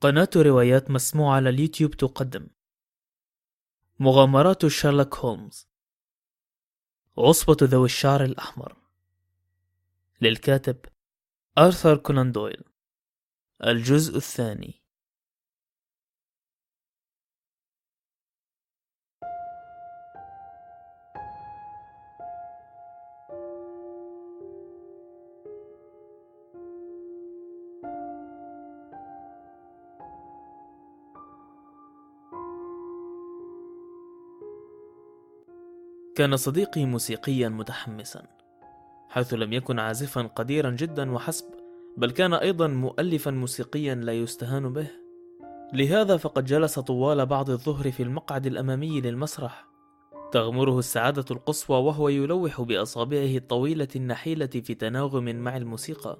قناة روايات مسموعة على اليوتيوب تقدم. مغامرات شارلوك هولمز. عصبة ذوي الشعر الأحمر. للكاتب آرثر كونان دويل. الجزء الثاني. كان صديقي موسيقيا متحمسا حيث لم يكن عازفا قديرا جدا وحسب بل كان أيضا مؤلفا موسيقيا لا يستهان به. لهذا فقد جلس طوال بعض الظهر في المقعد الأمامي للمسرح. تغمره السعادة القصوى وهو يلوح بأصابعه الطويلة النحيلة في تناغم مع الموسيقى.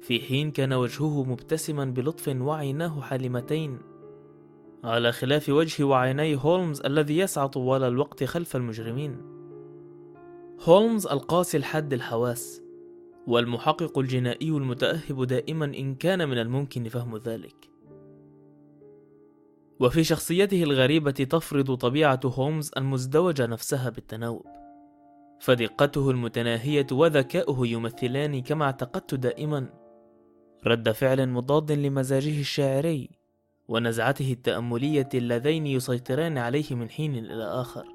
في حين كان وجهه مبتسما بلطف وعيناه حالمتين على خلاف وجه وعيني هولمز الذي يسعى طوال الوقت خلف المجرمين. هولمز القاسي الحد الحواس والمحقق الجنائي المتأهب دائما إن كان من الممكن فهم ذلك. وفي شخصيته الغريبة تفرض طبيعة هولمز المزدوجة نفسها بالتناوب. فدقته المتناهية وذكاؤه يمثلان كما اعتقدت دائما. رد فعل مضاد لمزاجه الشاعري ونزعته التأملية اللذين يسيطران عليه من حين إلى آخر.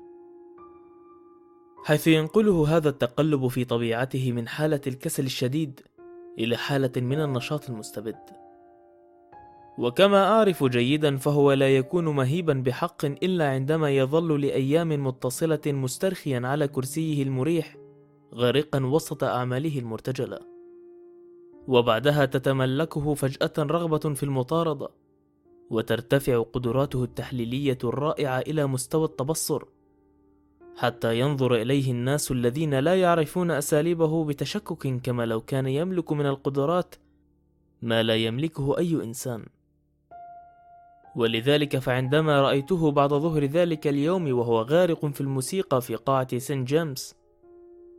حيث ينقله هذا التقلب في طبيعته من حالة الكسل الشديد إلى حالة من النشاط المستبد. وكما أعرف جيدا فهو لا يكون مهيبا بحق إلا عندما يظل لأيام متصلة مسترخيا على كرسيه المريح غارقا وسط أعماله المرتجلة. وبعدها تتملكه فجأة رغبة في المطاردة. وترتفع قدراته التحليلية الرائعة إلى مستوى التبصر حتى ينظر إليه الناس الذين لا يعرفون أساليبه بتشكك كما لو كان يملك من القدرات ما لا يملكه أي إنسان. ولذلك فعندما رأيته بعد ظهر ذلك اليوم وهو غارق في الموسيقى في قاعة سين جيمس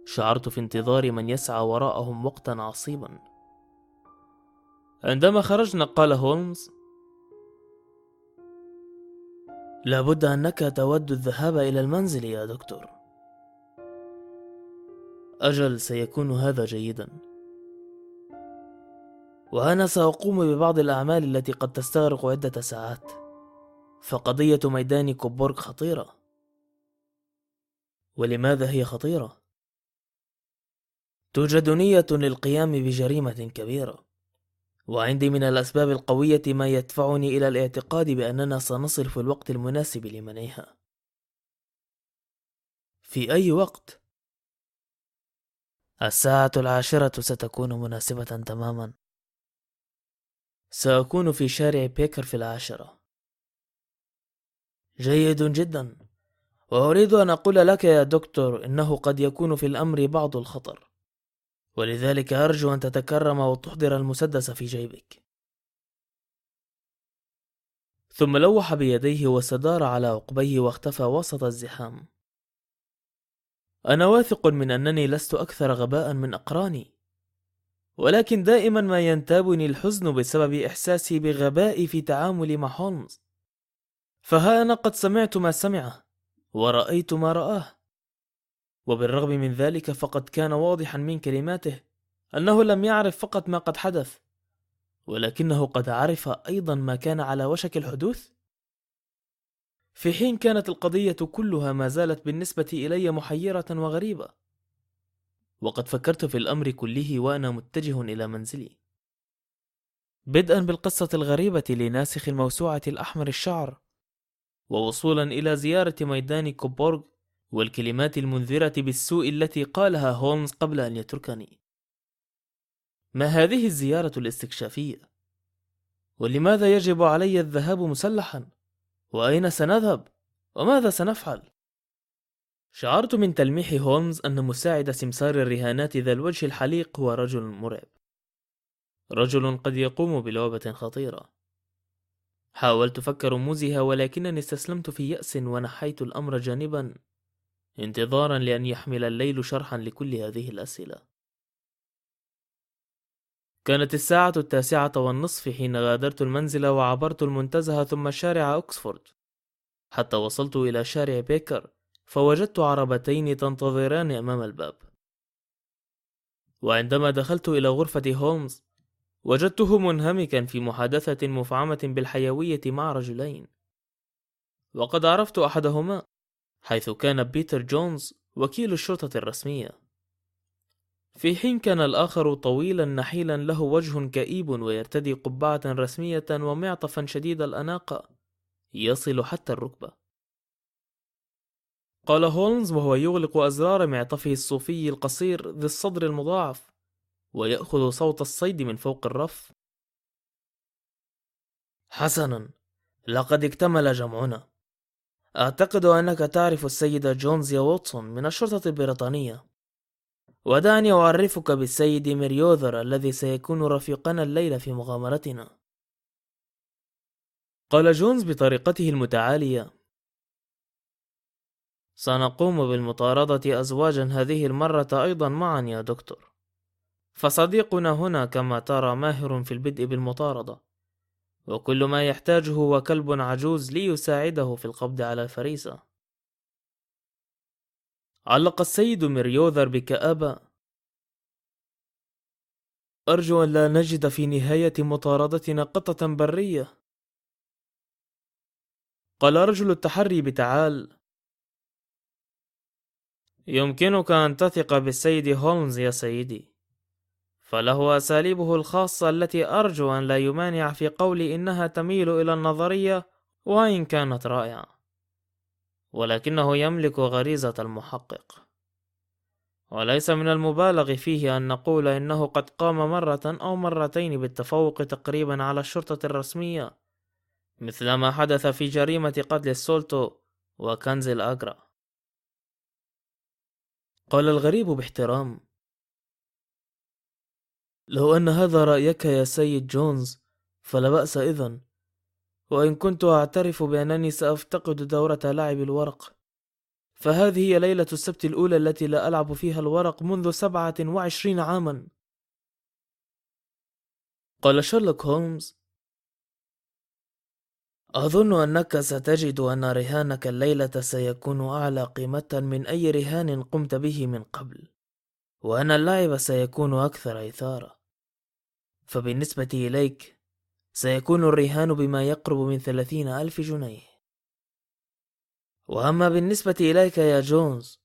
شعرت في انتظار من يسعى وراءهم وقتا عصيبا. عندما خرجنا قال هولمز لابد أنك تود الذهاب إلى المنزل يا دكتور. أجل سيكون هذا جيدا. وأنا سأقوم ببعض الأعمال التي قد تستغرق عدة ساعات. فقضية ميدان كوبورغ خطيرة. ولماذا هي خطيرة؟ توجد نية للقيام بجريمة كبيرة. وعندي من الأسباب القوية ما يدفعني إلى الاعتقاد بأننا سنصل في الوقت المناسب لمنعها. في أي وقت؟ الساعة العاشرة ستكون مناسبة تماما. سأكون في شارع بيكر في العاشرة. جيد جدا. وأريد أن أقول لك يا دكتور إنه قد يكون في الأمر بعض الخطر. ولذلك أرجو أن تتكرم وتحضر المسدس في جيبك. ثم لوح بيديه واستدار على عقبيه واختفى وسط الزحام. أنا واثق من أنني لست أكثر غباء من أقراني ولكن دائما ما ينتابني الحزن بسبب إحساسي بغبائي في تعاملي مع هولمز. فها أنا قد سمعت ما سمعه ورأيت ما رآه. وبالرغم من ذلك فقد كان واضحا من كلماته أنه لم يعرف فقط ما قد حدث ولكنه قد عرف أيضا ما كان على وشك الحدوث. في حين كانت القضية كلها ما زالت بالنسبة إلي محيرة وغريبة. وقد فكرت في الأمر كله وأنا متجه إلى منزلي. بدءا بالقصة الغريبة لناسخ الموسوعة الأحمر الشعر ووصولا إلى زيارة ميدان كوبورغ والكلمات المنذرة بالسوء التي قالها هولمز قبل أن يتركني. ما هذه الزيارة الاستكشافية؟ ولماذا يجب علي الذهاب مسلحا؟ وأين سنذهب؟ وماذا سنفعل؟ شعرت من تلميح هولمز أن مساعد سمسار الرهانات ذا الوجه الحليق هو رجل مرعب. رجل قد يقوم بلعبة خطيرة. حاولت فك رموزها ولكنني استسلمت في يأس ونحيت الأمر جانبا انتظارا لأن يحمل الليل شرحا لكل هذه الأسئلة. كانت الساعة التاسعة والنصف حين غادرت المنزل وعبرت المنتزه ثم شارع أكسفورد حتى وصلت إلى شارع بيكر فوجدت عربتين تنتظران أمام الباب. وعندما دخلت إلى غرفة هولمز وجدته منهمكا في محادثة مفعمة بالحيوية مع رجلين. وقد عرفت أحدهما حيث كان بيتر جونز وكيل الشرطة الرسمية. في حين كان الآخر طويلا نحيلا له وجه كئيب ويرتدي قبعة رسمية ومعطفا شديد الأناقة يصل حتى الركبة. قال هولمز وهو يغلق أزرار معطفه الصوفي القصير ذي الصدر المضاعف ويأخذ سوط الصيد من فوق الرف. حسنا لقد اكتمل جمعنا. أعتقد أنك تعرف السيد جونز يا واتسون من الشرطة البريطانية. ودعني أعرفك بالسيد ميريوذر الذي سيكون رفيقنا الليلة في مغامرتنا. قال جونز بطريقته المتعالية. سنقوم بالمطاردة أزواجا هذه المرة أيضا معا يا دكتور. فصديقنا هنا كما ترى ماهر في البدء بالمطاردة. وكل ما يحتاجه هو كلب عجوز ليساعده في القبض على الفريسة علق السيد مريوذر بكآبة أرجو أن لا نجد في نهاية مطاردتنا قطة برية. قال رجل التحري بتعال. يمكنك أن تثق بالسيد هولمز يا سيدي. فله أساليبه الخاصة التي أرجو أن لا يمانع في قولي إنها تميل إلى النظرية وإن كانت رائعة. ولكنه يملك غريزة المحقق. وليس من المبالغ فيه أن نقول إنه قد قام مرة أو مرتين بالتفوق تقريبا على الشرطة الرسمية مثل ما حدث في جريمة قتل السولتو وكنز الأجرا قال الغريب باحترام لو أن هذا رأيك يا سيد جونز فلا بأس إذن. وإن كنت أعترف بأنني سأفتقد دورة لعب الورق. فهذه هي ليلة السبت الأولى التي لا ألعب فيها الورق منذ سبعة وعشرين عاما. قال شارلوك هولمز أظن أنك ستجد أن رهانك الليلة سيكون أعلى قيمة من أي رهان قمت به من قبل وأن اللعب سيكون أكثر إثارة. فبالنسبة إليك سيكون الرهان بما يقرب من ثلاثين ألف جنيه. وأما بالنسبة إليك يا جونز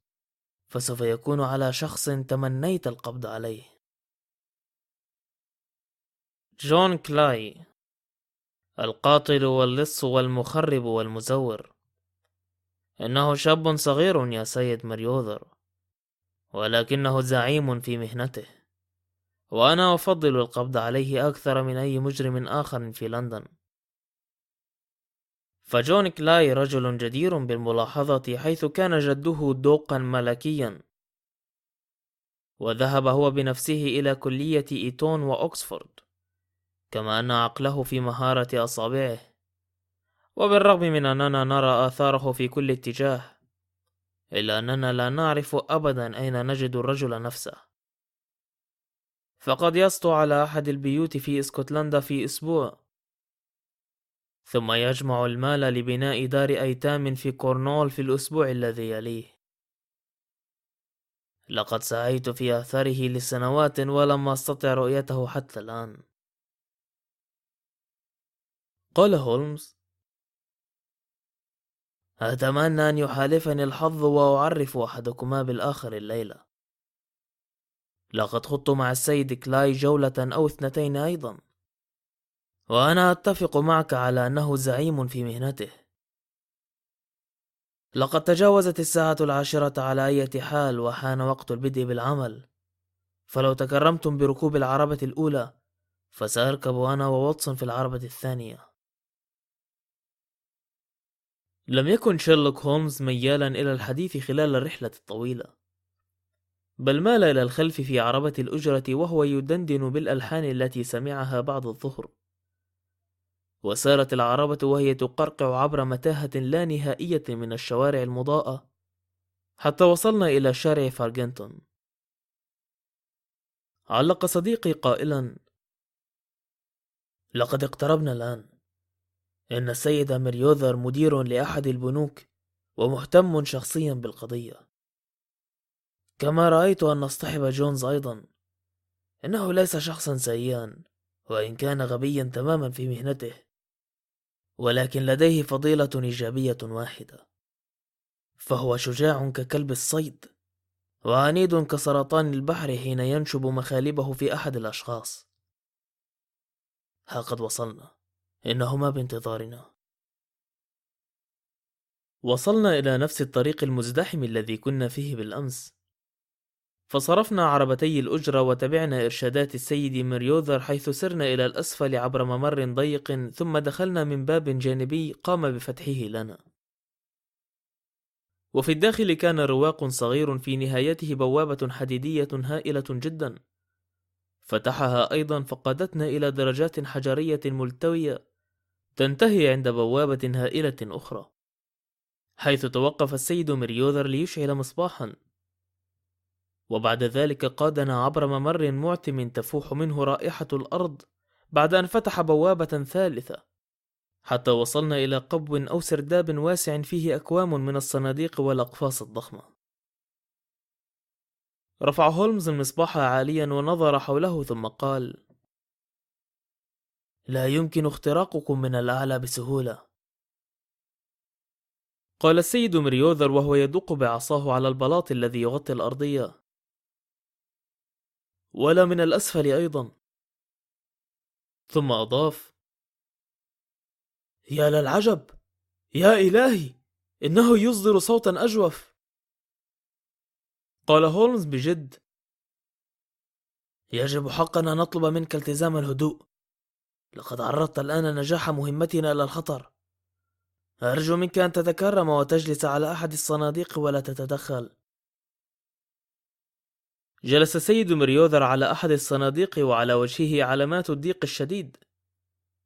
فسوف يكون على شخص تمنيت القبض عليه. جون كلاي القاتل واللص والمخرب والمزور. إنه شاب صغير يا سيد مريوذر ولكنه زعيم في مهنته. وأنا أفضل القبض عليه أكثر من أي مجرم آخر في لندن. فجون كلاي رجل جدير بالملاحظة حيث كان جده دوقا ملكيا. وذهب هو بنفسه إلى كلية إيتون وأكسفورد كما أن عقله في مهارة أصابعه. وبالرغم من أننا نرى آثاره في كل اتجاه إلا أننا لا نعرف أبدا أين نجد الرجل نفسه. فقد يسطو على أحد البيوت في إسكتلندا في أسبوع. ثم يجمع المال لبناء دار أيتام في كورنول في الأسبوع الذي يليه. لقد سعيت في أثره لسنوات ولم أستطع رؤيته حتى الآن. قال هولمز أتمنى أن يحالفني الحظ وأعرف أحدكما بالآخر الليلة. لقد خضت مع السيد كلاي جولة أو اثنتين أيضا. وأنا أتفق معك على أنه زعيم في مهنته. لقد تجاوزت الساعة العاشرة على أي حال وحان وقت البدء بالعمل. فلو تكرمتم بركوب العربة الأولى فسأركب أنا وواتسون في العربة الثانية. لم يكن شيرلوك هولمز ميالا إلى الحديث خلال الرحلة الطويلة. بل مال إلى الخلف في عربة الأجرة وهو يدندن بالألحان التي سمعها بعد الظهر. وسارت العربة وهي تقرقع عبر متاهة لا نهائية من الشوارع المضاءة حتى وصلنا إلى شارع فارغنتون. علق صديقي قائلا لقد اقتربنا الآن. إن السيد مريوذر مدير لأحد البنوك ومهتم شخصيا بالقضية. كما رأيت أن نصطحب جونز أيضا. إنه ليس شخصا سيئا وإن كان غبيا تماما في مهنته. ولكن لديه فضيلة إيجابية واحدة. فهو شجاع ككلب الصيد وعنيد كسرطان البحر حين ينشب مخالبه في أحد الأشخاص. ها قد وصلنا. إنهما بانتظارنا. وصلنا إلى نفس الطريق المزدحم الذي كنا فيه بالأمس. فصرفنا عربتي الأجرة وتبعنا إرشادات السيد مريوذر حيث سرنا إلى الأسفل عبر ممر ضيق ثم دخلنا من باب جانبي قام بفتحه لنا. وفي الداخل كان رواق صغير في نهايته بوابة حديدية هائلة جدا. فتحها أيضا فقادتنا إلى درجات حجرية ملتوية تنتهي عند بوابة هائلة أخرى حيث توقف السيد مريوذر ليشعل مصباحا. وبعد ذلك قادنا عبر ممر معتم تفوح منه رائحة الأرض بعد أن فتح بوابة ثالثة. حتى وصلنا إلى قبو أو سرداب واسع فيه أكوام من الصناديق والأقفاص الضخمة. رفع هولمز المصباح عاليا ونظر حوله ثم قال لا يمكن اختراقكم من الأعلى بسهولة. قال السيد مريوذر وهو يدق بعصاه على البلاط الذي يغطي الأرضية. ولا من الأسفل أيضا. ثم أضاف يا للعجب يا إلهي إنه يصدر صوتا أجوف. قال هولمز بجد يجب حقا أن نطلب منك التزام الهدوء. لقد عرضت الآن نجاح مهمتنا إلى الخطر. أرجو منك أن تتكرم وتجلس على أحد الصناديق ولا تتدخل. جلس السيد مريوذر على أحد الصناديق وعلى وجهه علامات الضيق الشديد.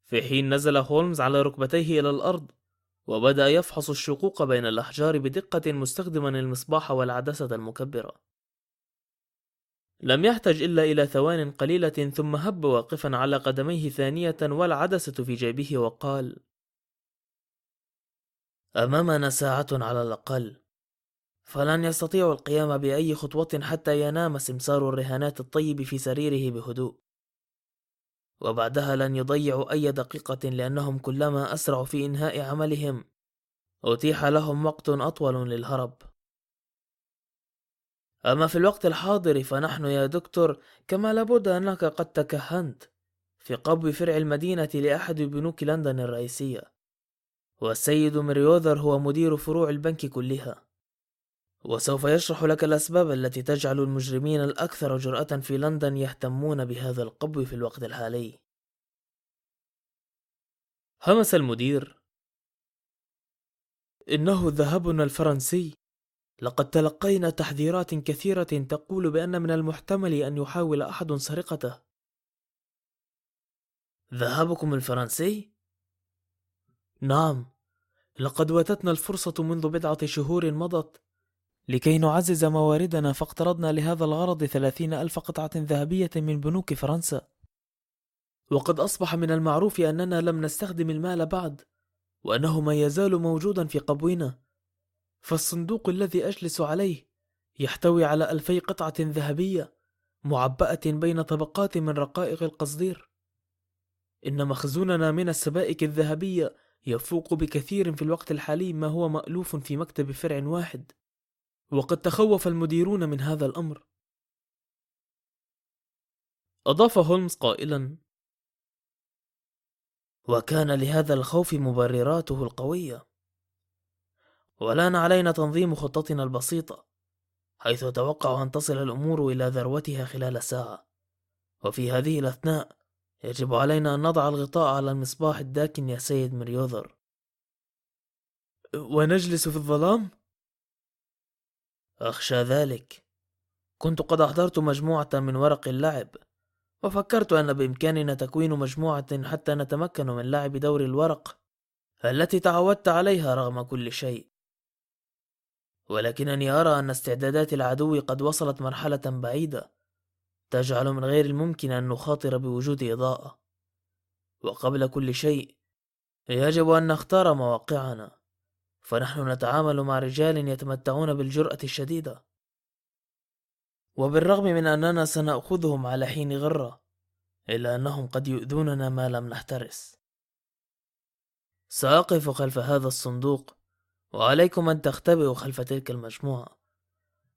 في حين نزل هولمز على ركبتيه إلى الأرض وبدأ يفحص الشقوق بين الأحجار بدقة مستخدما المصباح والعدسة المكبرة. لم يحتج إلا إلى ثوان قليلة ثم هب واقفا على قدميه ثانية والعدسة في جيبه وقال أمامنا ساعة على الأقل. فلن يستطيع القيام بأي خطوة حتى ينام سمسار الرهانات الطيب في سريره بهدوء. وبعدها لن يضيعوا أي دقيقة لأنهم كلما أسرعوا في إنهاء عملهم أتيح لهم وقت أطول للهرب. أما في الوقت الحاضر فنحن يا دكتور كما لابد أنك قد تكهنت في قبو فرع المدينة لأحد بنوك لندن الرئيسية والسيد مريوذر هو مدير فروع البنك كلها. وسوف يشرح لك الأسباب التي تجعل المجرمين الأكثر جرأة في لندن يهتمون بهذا القبو في الوقت الحالي. همس المدير. إنه ذهبنا الفرنسي. لقد تلقينا تحذيرات كثيرة تقول بأن من المحتمل أن يحاول أحد سرقته. ذهابكم الفرنسي؟ نعم. لقد واتتنا الفرصة منذ بضعة شهور مضت. لكي نعزز مواردنا فاقترضنا لهذا الغرض ثلاثين ألف قطعة ذهبية من بنوك فرنسا. وقد أصبح من المعروف أننا لم نستخدم المال بعد وأنه ما يزال موجودا في قبونا فالصندوق الذي أجلس عليه يحتوي على ألفي قطعة ذهبية معبأة بين طبقات من رقائق القصدير. إن مخزوننا من السبائك الذهبية يفوق بكثير في الوقت الحالي ما هو مألوف في مكتب فرع واحد. وقد تخوف المديرون من هذا الأمر. أضاف هولمز قائلا وكان لهذا الخوف مبرراته القوية. والآن علينا تنظيم خطتنا البسيطة حيث أتوقع أن تصل الأمور إلى ذروتها خلال ساعة. وفي هذه الأثناء يجب علينا أن نضع الغطاء على المصباح الداكن يا سيد مريوذر ونجلس في الظلام؟ أخشى ذلك. كنت قد أحضرت مجموعة من ورق اللعب وفكرت أن بإمكاننا تكوين مجموعة حتى نتمكن من لعب دور الورق التي تعودت عليها رغم كل شيء. ولكنني أرى أن استعدادات العدو قد وصلت مرحلة بعيدة تجعل من غير الممكن أن نخاطر بوجود إضاءة. وقبل كل شيء يجب أن نختار مواقعنا. فنحن نتعامل مع رجال يتمتعون بالجرأة الشديدة. وبالرغم من أننا سنأخذهم على حين غرة إلا أنهم قد يؤذوننا ما لم نحترس. سأقف خلف هذا الصندوق وعليكم أن تختبئوا خلف تلك المجموعة.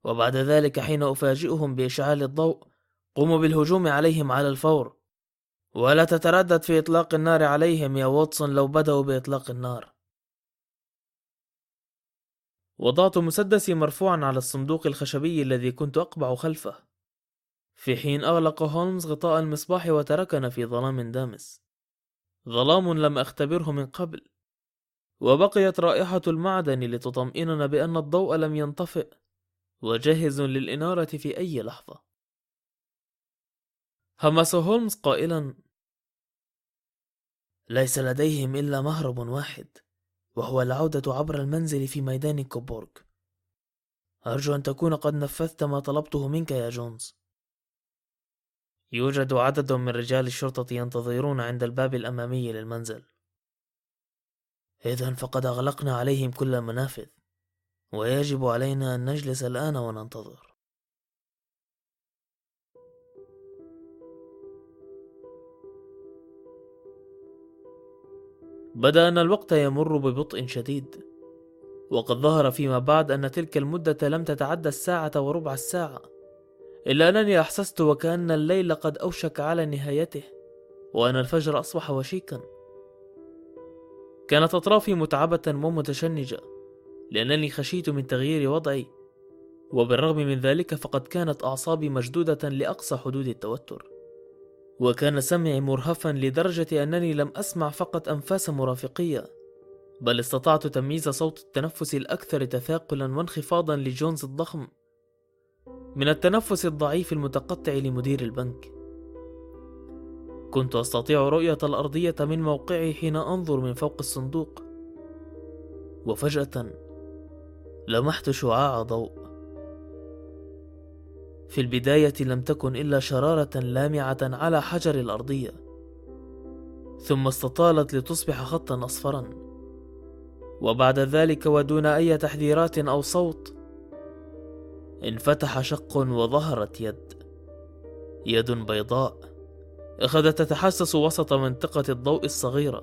وبعد ذلك حين أفاجئهم بإشعال الضوء قوموا بالهجوم عليهم على الفور. ولا تتردد في إطلاق النار عليهم يا واتسون لو بدأوا بإطلاق النار. وضعت مسدسي مرفوعا على الصندوق الخشبي الذي كنت أقبع خلفه. في حين أغلق هولمز غطاء المصباح وتركنا في ظلام دامس. ظلام لم أختبره من قبل. وبقيت رائحة المعدن لتطمئننا بأن الضوء لم ينطفئ. وجاهز للإنارة في أي لحظة. همس هولمز قائلا ليس لديهم إلا مهرب واحد. وهو العودة عبر المنزل في ميدان كوبورغ. أرجو أن تكون قد نفذت ما طلبته منك يا جونز. يوجد عدد من رجال الشرطة ينتظرون عند الباب الأمامي للمنزل. إذا فقد أغلقنا عليهم كل المنافذ ويجب علينا أن نجلس الآن وننتظر. بدأ أن الوقت يمر ببطء شديد وقد ظهر فيما بعد أن تلك المدة لم تتعدى الساعة وربع الساعة إلا أنني أحسست وكأن الليل قد أوشك على نهايته وأن الفجر أصبح وشيكا. كانت أطرافي متعبة ومتشنجة لأنني خشيت من تغيير وضعي وبالرغم من ذلك فقد كانت أعصابي مشدودة لأقصى حدود التوتر. وكان سمعي مرهفا لدرجة أنني لم أسمع فقط أنفاس مرافقية بل استطعت تمييز صوت التنفس الأكثر تثاقلا وانخفاضا لجونز الضخم من التنفس الضعيف المتقطع لمدير البنك. كنت أستطيع رؤية الأرضية من موقعي حين أنظر من فوق الصندوق وفجأة لمحت شعاع ضوء. في البداية لم تكن إلا شرارة لامعة على حجر الأرضية. ثم استطالت لتصبح خطا أصفرا. وبعد ذلك ودون أي تحذيرات أو صوت انفتح شق وظهرت يد. يد بيضاء. أخذت تتحسس وسط منطقة الضوء الصغيرة.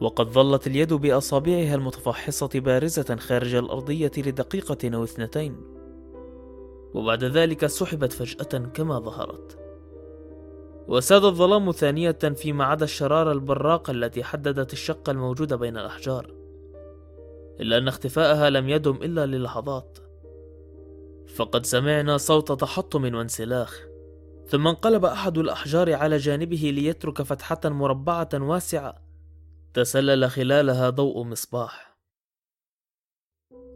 وقد ظلت اليد بأصابعها المتفحصة بارزة خارج الأرضية لدقيقة أو اثنتين. وبعد ذلك سحبت فجأة كما ظهرت. وساد الظلام ثانية فيما عدا الشرارة البراقة التي حددت الشق الموجود بين الأحجار إلا أن اختفاءها لم يدم إلا للحظات. فقد سمعنا صوت تحطم وانسلاخ ثم انقلب أحد الأحجار على جانبه ليترك فتحة مربعة واسعة تسلل خلالها ضوء مصباح.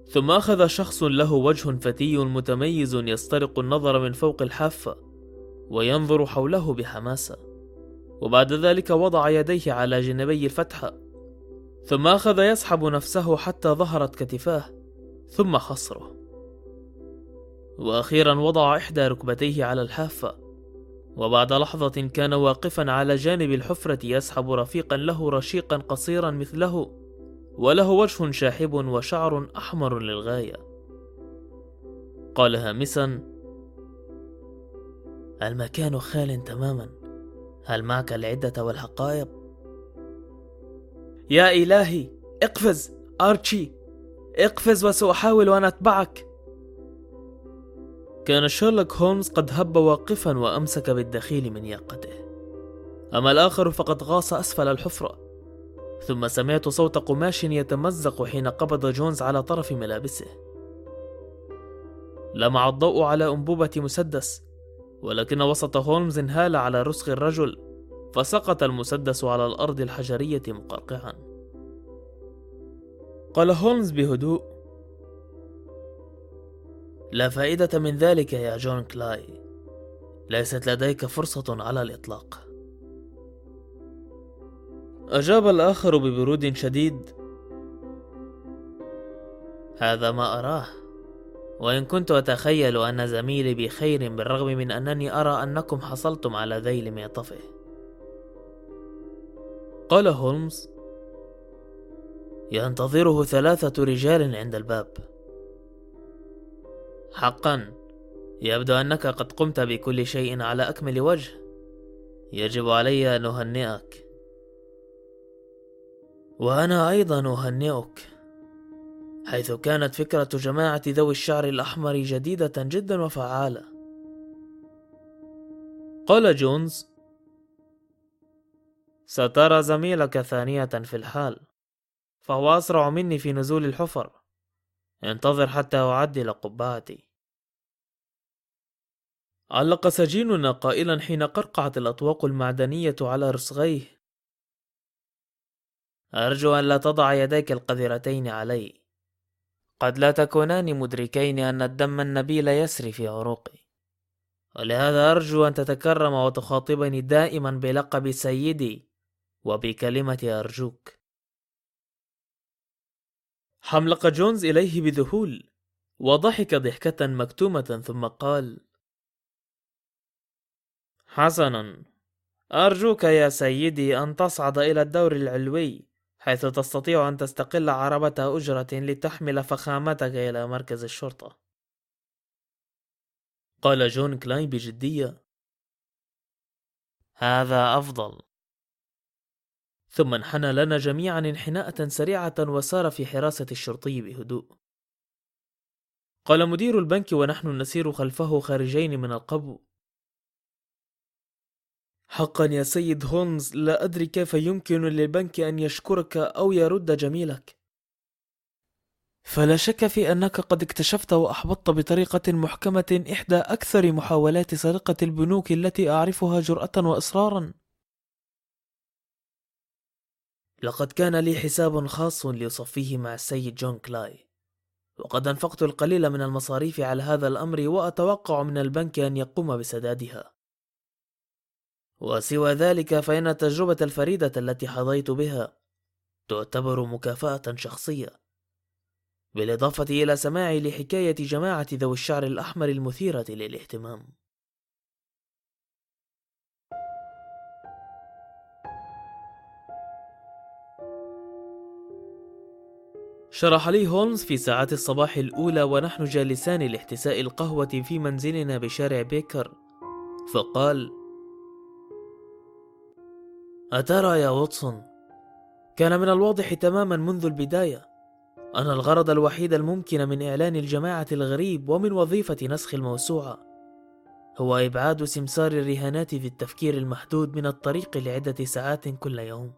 ثم أخذ شخص له وجه فتي متميز يسترق النظر من فوق الحافة وينظر حوله بحماسة. وبعد ذلك وضع يديه على جانبي الفتحة. ثم أخذ يسحب نفسه حتى ظهرت كتفاه ثم خصره وأخيرا وضع إحدى ركبتيه على الحافة. وبعد لحظة كان واقفا على جانب الحفرة يسحب رفيقا له رشيقا قصيرا مثله. وله وجه شاحب وشعر أحمر للغاية. قال هامسا المكان خال تماما. هل معك العدة والحقائب؟ يا إلهي اقفز أرتشي اقفز وسأحاول أن أتبعك. كان شيرلوك هولمز قد هب واقفا وأمسك بالدخيل من ياقته. أما الآخر فقد غاص أسفل الحفرة. ثم سمعت صوت قماش يتمزق حين قبض جونز على طرف ملابسه. لمع الضوء على أنبوبة مسدس ولكن سوط هولمز انهال على رسغ الرجل فسقط المسدس على الأرض الحجرية مقرقعا. قال هولمز بهدوء لا فائدة من ذلك يا جون كلاي. ليست لديك فرصة على الإطلاق. أجاب الآخر ببرود شديد. هذا ما أراه. وإن كنت أتخيل أن زميلي بخير بالرغم من أنني أرى أنكم حصلتم على ذيل معطفه قال هولمز ينتظره ثلاثة رجال عند الباب. حقا. يبدو أنك قد قمت بكل شيء على أكمل وجه. يجب علي أن أهنئك. وأنا أيضا أهنئك حيث كانت فكرة جماعة ذوي الشعر الأحمر جديدة جدا وفعالة. قال جونز سترى زميلك ثانية في الحال فهو أسرع مني في نزول الحفر. انتظر حتى أعدل قبعتي. علق سجيننا قائلا حين قرقعت الأطواق المعدنية على رسغيه أرجو أن لا تضع يديك القذرتين علي. قد لا تكونان مدركين أن الدم النبيل يسري في عروقي. ولهذا أرجو أن تتكرم وتخاطبني دائما بلقب سيدي وبكلمة أرجوك. حملق جونز إليه بذهول وضحك ضحكة مكتومة ثم قال حسنا أرجوك يا سيدي أن تصعد إلى الدور العلوي. حيث تستطيع أن تستقل عربة أجرة لتحمل فخامتك إلى مركز الشرطة. قال جون كلاين بجدية. هذا أفضل. ثم انحنى لنا جميعا انحناءة سريعة وسار في حراسة الشرطي بهدوء. قال مدير البنك ونحن نسير خلفه خارجين من القبو. حقا يا سيد هولمز لا أدري كيف يمكن للبنك أن يشكرك أو يرد جميلك. فلا شك في أنك قد اكتشفت وأحبطت بطريقة محكمة إحدى أكثر محاولات سرقة البنوك التي أعرفها جرأة وإصرارا. لقد كان لي حساب خاص ليصفيه مع السيد جون كلاي. وقد أنفقت القليل من المصاريف على هذا الأمر وأتوقع من البنك أن يقوم بسدادها. وسوى ذلك فإن التجربة الفريدة التي حظيت بها تعتبر مكافأة شخصية بالإضافة إلى سماعي لحكاية جماعة ذوي الشعر الأحمر المثيرة للاهتمام. شرح لي هولمز في ساعات الصباح الأولى ونحن جالسان لاحتساء القهوة في منزلنا بشارع بيكر فقال أترى يا واتسون؟ كان من الواضح تماما منذ البداية أن الغرض الوحيد الممكن من إعلان الجماعة الغريب ومن وظيفة نسخ الموسوعة هو إبعاد سمسار الرهانات في التفكير المحدود من الطريق لعدة ساعات كل يوم.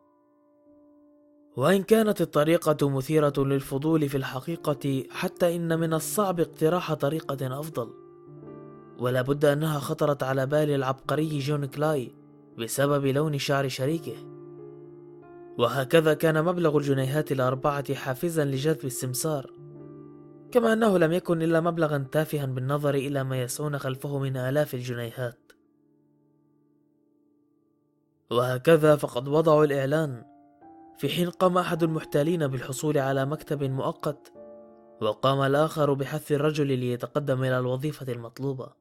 وإن كانت الطريقة مثيرة للفضول في الحقيقة حتى إن من الصعب اقتراح طريقة أفضل. ولا بد أنها خطرت على بال العبقري جون كلاي بسبب لون شعر شريكه. وهكذا كان مبلغ الجنيهات الأربعة حافزا لجذب السمسار. كما أنه لم يكن إلا مبلغا تافها بالنظر إلى ما يسعون خلفه من آلاف الجنيهات. وهكذا فقد وضعوا الإعلان. في حين قام أحد المحتالين بالحصول على مكتب مؤقت وقام الآخر بحث الرجل ليتقدم إلى الوظيفة المطلوبة.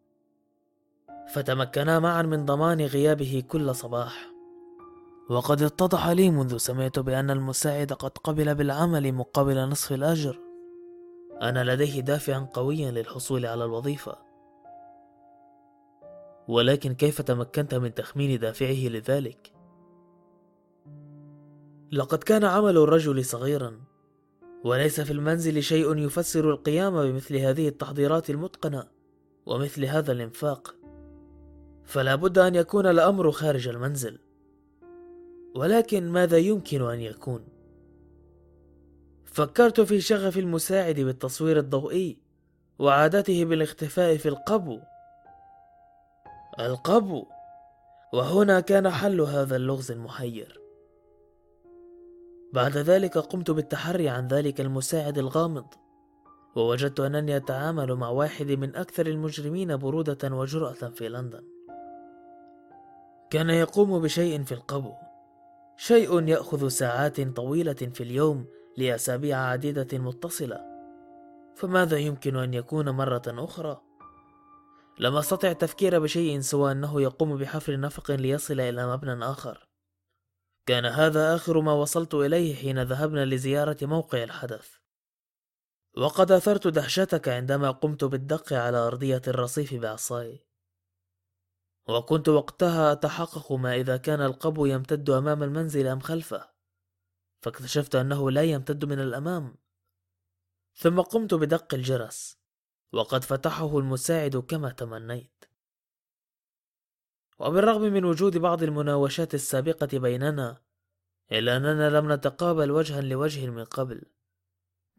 فتمكنا معا من ضمان غيابه كل صباح. وقد اتضح لي منذ سمعت بأن المساعد قد قبل بالعمل مقابل نصف الأجر. أنا لديه دافع قويا للحصول على الوظيفة. ولكن كيف تمكنت من تخمين دافعه لذلك؟ لقد كان عمل الرجل صغيرا وليس في المنزل شيء يفسر القيام بمثل هذه التحضيرات المتقنة ومثل هذا الإنفاق. فلا بد أن يكون الأمر خارج المنزل. ولكن ماذا يمكن أن يكون؟ فكرت في شغف المساعد بالتصوير الضوئي وعادته بالاختفاء في القبو. القبو؟ وهنا كان حل هذا اللغز المحير. بعد ذلك قمت بالتحري عن ذلك المساعد الغامض ووجدت أنني أتعامل مع واحد من أكثر المجرمين برودة وجرأة في لندن. كان يقوم بشيء في القبو. شيء يأخذ ساعات طويلة في اليوم لأسابيع عديدة متصلة. فماذا يمكن أن يكون مرة أخرى؟ لم أستطع التفكير بشيء سوى أنه يقوم بحفر نفق ليصل إلى مبنى آخر. كان هذا آخر ما وصلت إليه حين ذهبنا لزيارة موقع الحدث. وقد أثرت دهشتك عندما قمت بالدق على أرضية الرصيف بعصاي وكنت وقتها أتحقق ما إذا كان القبو يمتد أمام المنزل أم خلفه فاكتشفت أنه لا يمتد من الأمام. ثم قمت بدق الجرس وقد فتحه المساعد كما تمنيت. وبالرغم من وجود بعض المناوشات السابقة بيننا إلا أننا لم نتقابل وجها لوجه من قبل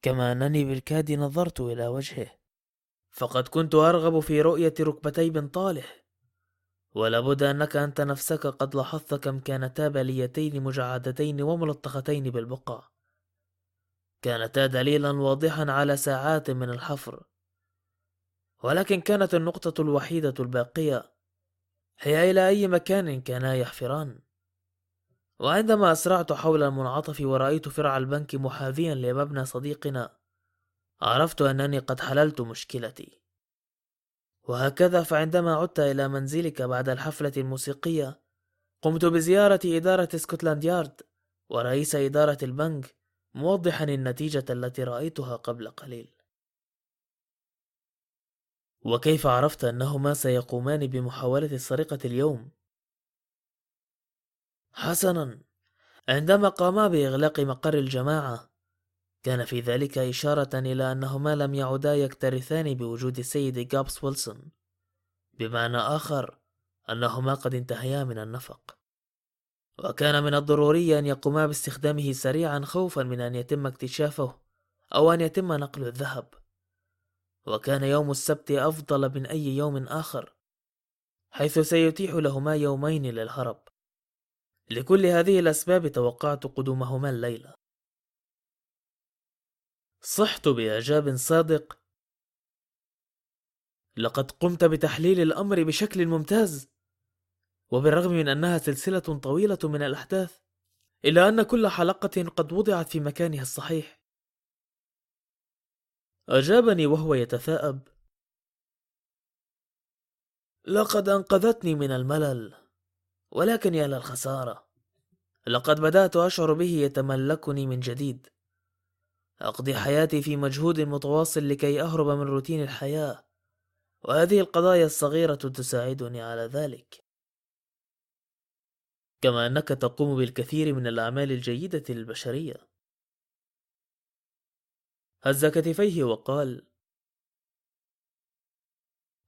كما أنني بالكاد نظرت إلى وجهه فقد كنت أرغب في رؤية ركبتي بن طالح. ولابد أنك أنت نفسك قد لاحظت كم كانتا باليتين مجعدتين وملطختين بالبقع كانتا دليلا واضحا على ساعات من الحفر. ولكن كانت النقطة الوحيدة الباقية هي إلى أي مكان كانا يحفران. وعندما أسرعت حول المنعطف ورأيت فرع البنك محاذيا لمبنى صديقنا عرفت أنني قد حللت مشكلتي. وهكذا فعندما عدت إلى منزلك بعد الحفلة الموسيقية قمت بزيارة إدارة سكوتلاند يارد ورئيس إدارة البنك موضحا النتيجة التي رأيتها قبل قليل وكيف عرفت أنهما سيقومان بمحاولة السرقة اليوم؟ حسنا عندما قاما بإغلاق مقر الجماعة كان في ذلك إشارة إلى أنهما لم يعودا يكترثان بوجود السيد جابس ويلسون. بمعنى آخر أنهما قد انتهيا من النفق. وكان من الضروري أن يقوما باستخدامه سريعا خوفا من أن يتم اكتشافه أو أن يتم نقل الذهب. وكان يوم السبت أفضل من أي يوم آخر حيث سيتيح لهما يومين للهرب. لكل هذه الأسباب توقعت قدومهما الليلة. صحت بإعجاب صادق. لقد قمت بتحليل الأمر بشكل ممتاز وبالرغم من أنها سلسلة طويلة من الأحداث إلا أن كل حلقة قد وضعت في مكانها الصحيح. أجابني وهو يتثاءب. لقد أنقذتني من الملل ولكن يا للخسارة. لقد بدأت أشعر به يتملكني من جديد. أقضي حياتي في مجهود متواصل لكي أهرب من روتين الحياة. وهذه القضايا الصغيرة تساعدني على ذلك. كما أنك تقوم بالكثير من الأعمال الجيدة للبشرية هز كتفيه وقال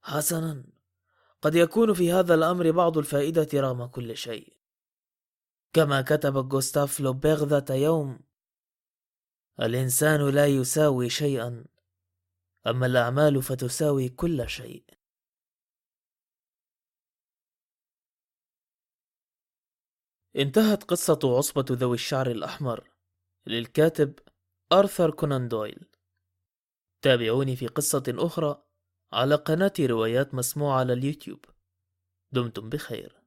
حسنا قد يكون في هذا الأمر بعض الفائدة رغم كل شيء. كما كتب غوستاف لوبيغ ذات يوم الإنسان لا يساوي شيئا أما الأعمال فتساوي كل شيء. انتهت قصة عصبة ذوي الشعر الأحمر للكاتب آرثر كونان دويل. تابعوني في قصة أخرى على قناة روايات مسموعة على اليوتيوب. دمتم بخير.